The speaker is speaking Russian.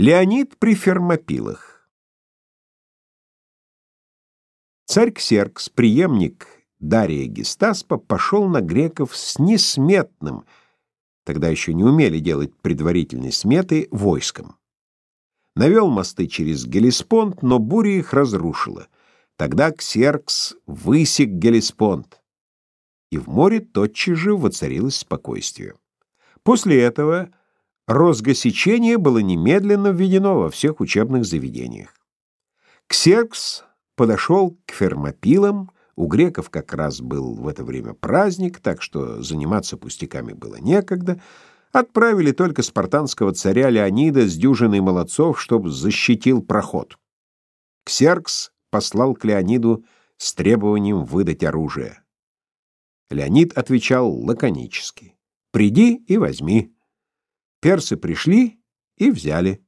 Леонид при Фермопилах. Царь Ксеркс, преемник Дария Гестаспа, пошел на греков с несметным, тогда еще не умели делать предварительной сметы, войском. Навел мосты через Гелеспонд, но буря их разрушила. Тогда Ксеркс высек Гелеспонд, и в море тотчас же воцарилось спокойствие. После этого Розгосечение было немедленно введено во всех учебных заведениях. Ксеркс подошел к фермопилам, у греков как раз был в это время праздник, так что заниматься пустяками было некогда, отправили только спартанского царя Леонида с дюжиной молодцов, чтобы защитил проход. Ксеркс послал к Леониду с требованием выдать оружие. Леонид отвечал лаконически: "Приди и возьми". Персы пришли и взяли.